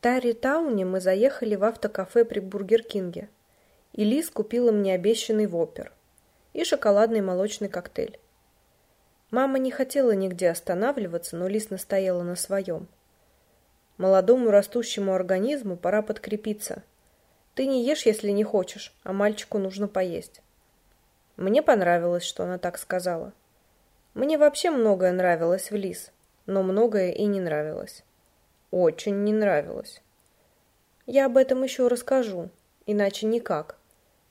Тарри-тауне мы заехали в автокафе при Бургер Кинге, и Лиз купила мне обещанный вопер и шоколадный молочный коктейль. Мама не хотела нигде останавливаться, но Лиз настояла на своем. Молодому растущему организму пора подкрепиться. Ты не ешь, если не хочешь, а мальчику нужно поесть. Мне понравилось, что она так сказала. Мне вообще многое нравилось в Лиз, но многое и не нравилось. Очень не нравилось. Я об этом еще расскажу, иначе никак.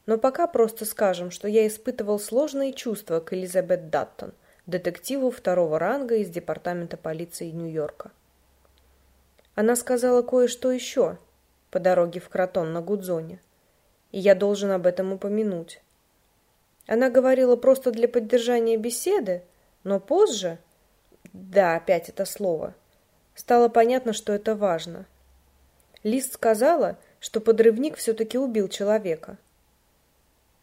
Но пока просто скажем, что я испытывал сложные чувства к Элизабет Даттон, детективу второго ранга из департамента полиции Нью-Йорка. Она сказала кое-что еще по дороге в Кротон на Гудзоне, и я должен об этом упомянуть. Она говорила просто для поддержания беседы, но позже, да, опять это слово, Стало понятно, что это важно. Лист сказала, что подрывник все-таки убил человека.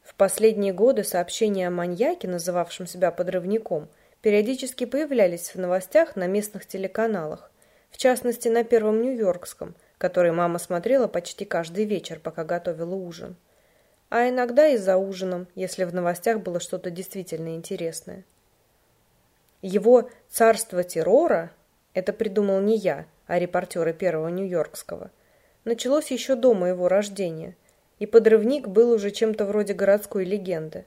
В последние годы сообщения о маньяке, называвшем себя подрывником, периодически появлялись в новостях на местных телеканалах, в частности на Первом Нью-Йоркском, который мама смотрела почти каждый вечер, пока готовила ужин. А иногда и за ужином, если в новостях было что-то действительно интересное. Его «Царство террора» Это придумал не я, а репортеры Первого Нью-Йоркского. Началось еще до моего рождения, и подрывник был уже чем-то вроде городской легенды.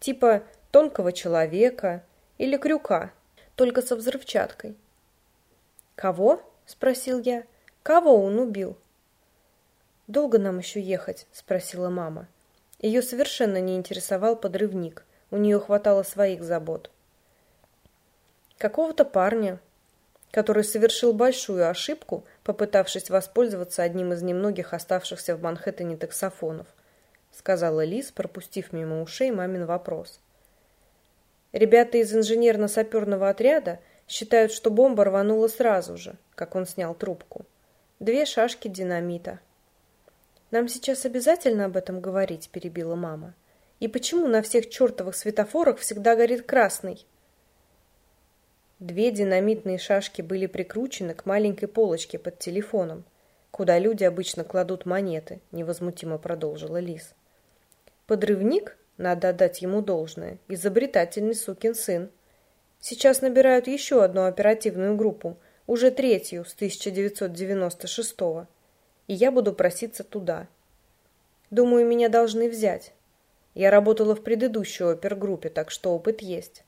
Типа тонкого человека или крюка, только со взрывчаткой. «Кого?» – спросил я. «Кого он убил?» «Долго нам еще ехать?» – спросила мама. Ее совершенно не интересовал подрывник. У нее хватало своих забот. «Какого-то парня, который совершил большую ошибку, попытавшись воспользоваться одним из немногих оставшихся в Манхэттене таксофонов, сказала Лиз, пропустив мимо ушей мамин вопрос. Ребята из инженерно-саперного отряда считают, что бомба рванула сразу же, как он снял трубку. Две шашки динамита. Нам сейчас обязательно об этом говорить, перебила мама. И почему на всех чертовых светофорах всегда горит красный? Две динамитные шашки были прикручены к маленькой полочке под телефоном, куда люди обычно кладут монеты, невозмутимо продолжила Лиз. Подрывник, надо отдать ему должное, изобретательный сукин сын. Сейчас набирают еще одну оперативную группу, уже третью с 1996 -го, и я буду проситься туда. Думаю, меня должны взять. Я работала в предыдущей опергруппе, так что опыт есть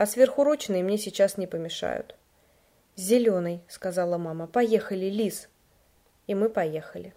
а сверхурочные мне сейчас не помешают. «Зеленый», — сказала мама. «Поехали, Лиз». И мы поехали.